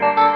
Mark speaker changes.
Speaker 1: Bye.